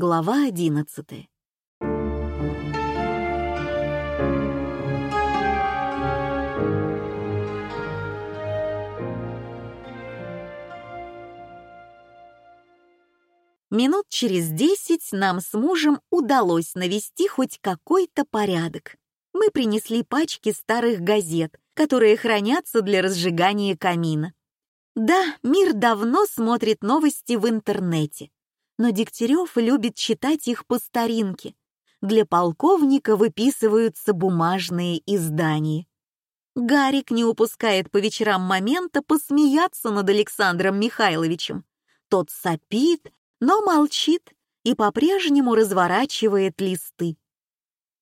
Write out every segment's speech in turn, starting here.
Глава одиннадцатая. Минут через десять нам с мужем удалось навести хоть какой-то порядок. Мы принесли пачки старых газет, которые хранятся для разжигания камина. Да, мир давно смотрит новости в интернете, но Дегтярев любит читать их по старинке. Для полковника выписываются бумажные издания. Гарик не упускает по вечерам момента посмеяться над Александром Михайловичем. Тот сопит, но молчит и по-прежнему разворачивает листы.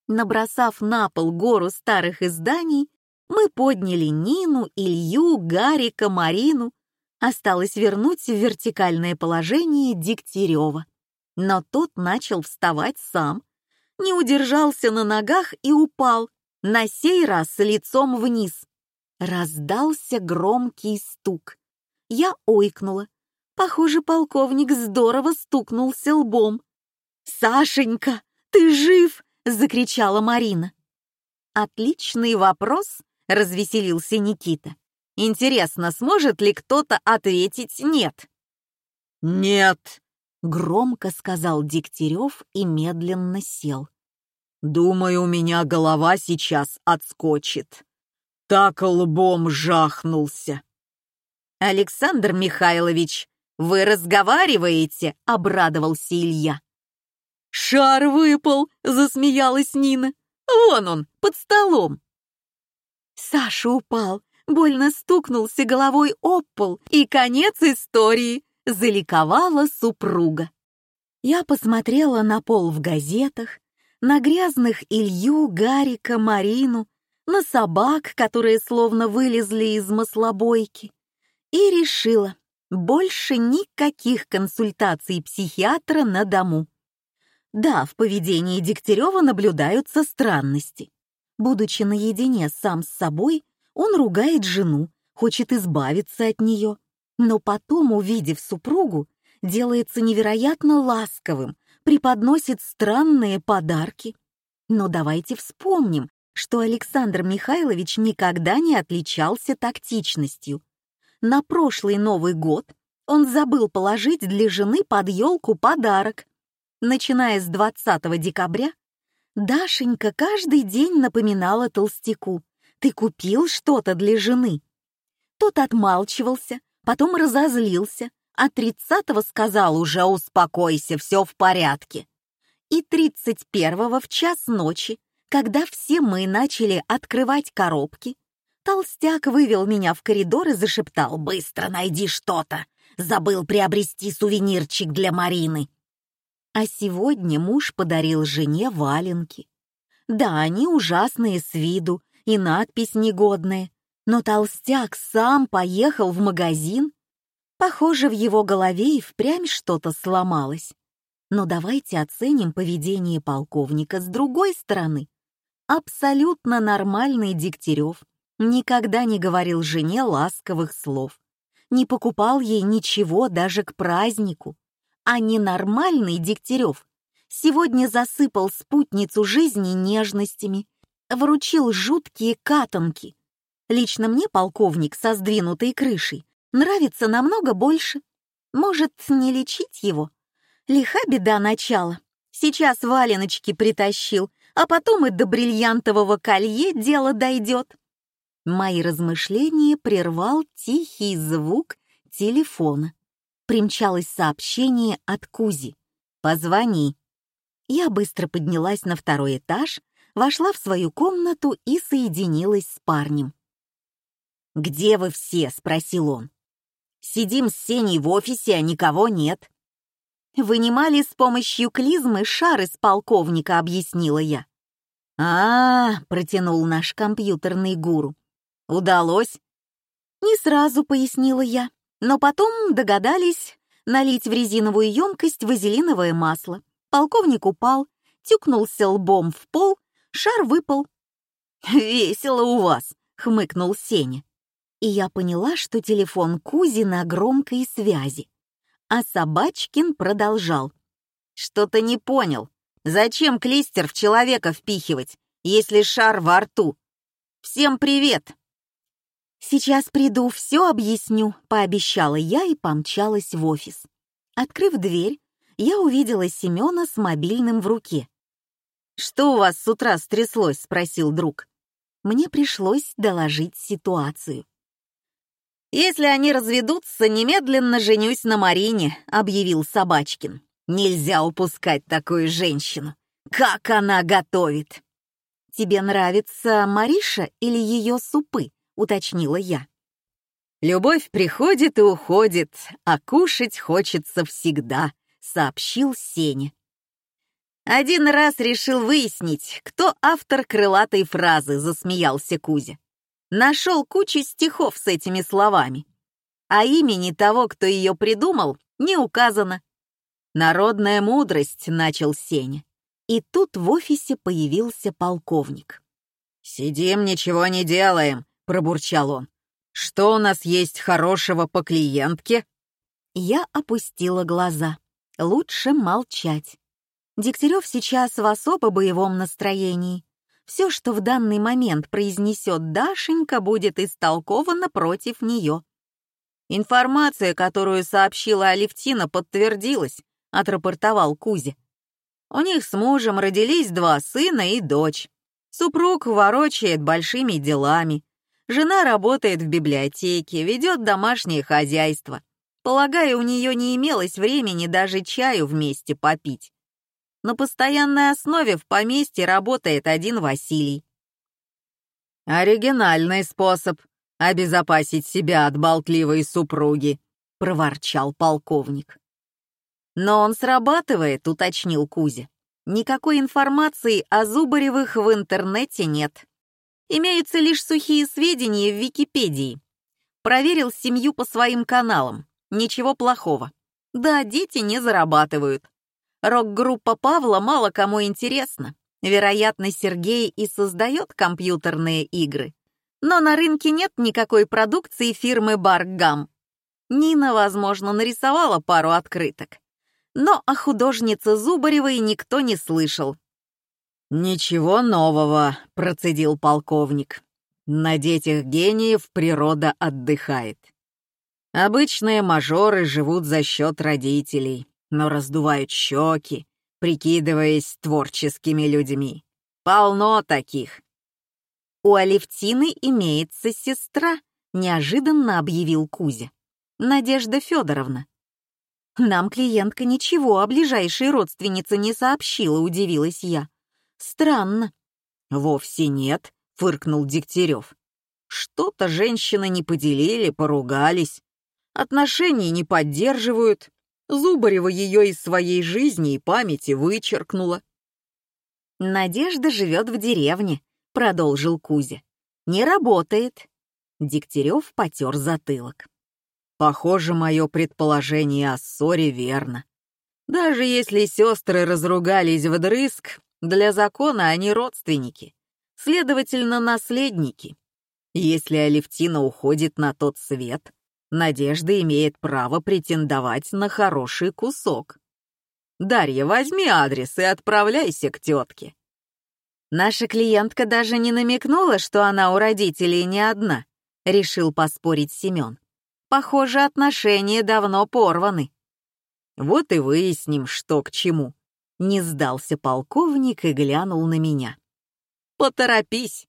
Набросав на пол гору старых изданий, мы подняли Нину, Илью, Гарика, Марину. Осталось вернуть в вертикальное положение Дегтярева. Но тот начал вставать сам. Не удержался на ногах и упал, на сей раз лицом вниз. Раздался громкий стук. Я ойкнула. Похоже, полковник здорово стукнулся лбом. «Сашенька, ты жив!» — закричала Марина. «Отличный вопрос», — развеселился Никита. «Интересно, сможет ли кто-то ответить «нет»?» «Нет», — громко сказал Дегтярев и медленно сел. «Думаю, у меня голова сейчас отскочит. Так лбом жахнулся». «Александр Михайлович, вы разговариваете?» — обрадовался Илья. «Шар выпал!» — засмеялась Нина. «Вон он, под столом!» Саша упал, больно стукнулся головой об пол, и конец истории, заликовала супруга. Я посмотрела на пол в газетах, на грязных Илью, Гарика, Марину, на собак, которые словно вылезли из маслобойки, и решила, больше никаких консультаций психиатра на дому. Да, в поведении Дегтярева наблюдаются странности. Будучи наедине сам с собой, он ругает жену, хочет избавиться от нее, но потом, увидев супругу, делается невероятно ласковым, преподносит странные подарки. Но давайте вспомним, что Александр Михайлович никогда не отличался тактичностью на прошлый Новый год он забыл положить для жены под елку подарок. Начиная с 20 декабря, Дашенька каждый день напоминала толстяку «Ты купил что-то для жены?» Тот отмалчивался, потом разозлился, а 30-го сказал уже «Успокойся, все в порядке». И 31-го в час ночи, когда все мы начали открывать коробки, Толстяк вывел меня в коридор и зашептал «Быстро найди что-то! Забыл приобрести сувенирчик для Марины!» А сегодня муж подарил жене валенки. Да, они ужасные с виду, и надпись негодная, но толстяк сам поехал в магазин. Похоже, в его голове и впрямь что-то сломалось. Но давайте оценим поведение полковника с другой стороны. Абсолютно нормальный Дегтярев — никогда не говорил жене ласковых слов, не покупал ей ничего даже к празднику. А ненормальный Дегтярев сегодня засыпал спутницу жизни нежностями, вручил жуткие катанки. Лично мне полковник со сдвинутой крышей нравится намного больше. Может, не лечить его? Лиха беда начала. Сейчас валеночки притащил, а потом и до бриллиантового колье дело дойдет. Мои размышления прервал тихий звук телефона. Примчалось сообщение от Кузи. «Позвони». Я быстро поднялась на второй этаж, вошла в свою комнату и соединилась с парнем. «Где вы все?» — спросил он. «Сидим с Сеней в офисе, а никого нет». «Вынимали с помощью клизмы шар из полковника», — объяснила я. а, -а, -а протянул наш компьютерный гуру. Удалось? Не сразу, пояснила я, но потом догадались налить в резиновую емкость вазелиновое масло. Полковник упал, тюкнулся лбом в пол, шар выпал. «Весело у вас», — хмыкнул Сеня. И я поняла, что телефон Кузи на громкой связи. А Собачкин продолжал. Что-то не понял. Зачем клистер в человека впихивать, если шар во рту? Всем привет!» «Сейчас приду, все объясню», — пообещала я и помчалась в офис. Открыв дверь, я увидела Семена с мобильным в руке. «Что у вас с утра стряслось?» — спросил друг. Мне пришлось доложить ситуацию. «Если они разведутся, немедленно женюсь на Марине», — объявил Собачкин. «Нельзя упускать такую женщину. Как она готовит!» «Тебе нравится Мариша или ее супы?» — уточнила я. «Любовь приходит и уходит, а кушать хочется всегда», — сообщил Сеня. «Один раз решил выяснить, кто автор крылатой фразы», — засмеялся Кузя. Нашел кучу стихов с этими словами. А имени того, кто ее придумал, не указано. «Народная мудрость», — начал Сеня. И тут в офисе появился полковник. «Сидим, ничего не делаем», — пробурчал он. «Что у нас есть хорошего по клиентке?» Я опустила глаза. Лучше молчать. Дегтярев сейчас в особо боевом настроении. Все, что в данный момент произнесет Дашенька, будет истолковано против нее. Информация, которую сообщила Алевтина, подтвердилась, отрапортовал Кузя. У них с мужем родились два сына и дочь. Супруг ворочает большими делами. Жена работает в библиотеке, ведет домашнее хозяйство. Полагаю, у нее не имелось времени даже чаю вместе попить. На постоянной основе в поместье работает один Василий. «Оригинальный способ обезопасить себя от болтливой супруги», — проворчал полковник. «Но он срабатывает», — уточнил Кузя. «Никакой информации о Зубаревых в интернете нет. Имеются лишь сухие сведения в Википедии. Проверил семью по своим каналам. Ничего плохого. Да, дети не зарабатывают. Рок-группа Павла мало кому интересна. Вероятно, Сергей и создает компьютерные игры. Но на рынке нет никакой продукции фирмы Баргам. Нина, возможно, нарисовала пару открыток но о художнице Зубаревой никто не слышал. «Ничего нового», — процедил полковник. «На детях гениев природа отдыхает. Обычные мажоры живут за счет родителей, но раздувают щеки, прикидываясь творческими людьми. Полно таких». «У Алевтины имеется сестра», — неожиданно объявил Кузя. «Надежда Федоровна. «Нам клиентка ничего о ближайшей родственнице не сообщила», — удивилась я. «Странно». «Вовсе нет», — фыркнул Дегтярев. «Что-то женщины не поделили, поругались. Отношения не поддерживают. Зубарева ее из своей жизни и памяти вычеркнула». «Надежда живет в деревне», — продолжил Кузя. «Не работает». Дегтярев потер затылок. Похоже, мое предположение о ссоре верно. Даже если сестры разругались вдрызг, для закона они родственники, следовательно, наследники. Если Алевтина уходит на тот свет, Надежда имеет право претендовать на хороший кусок. Дарья, возьми адрес и отправляйся к тетке. Наша клиентка даже не намекнула, что она у родителей не одна, решил поспорить Семен. Похоже, отношения давно порваны. Вот и выясним, что к чему. Не сдался полковник и глянул на меня. Поторопись.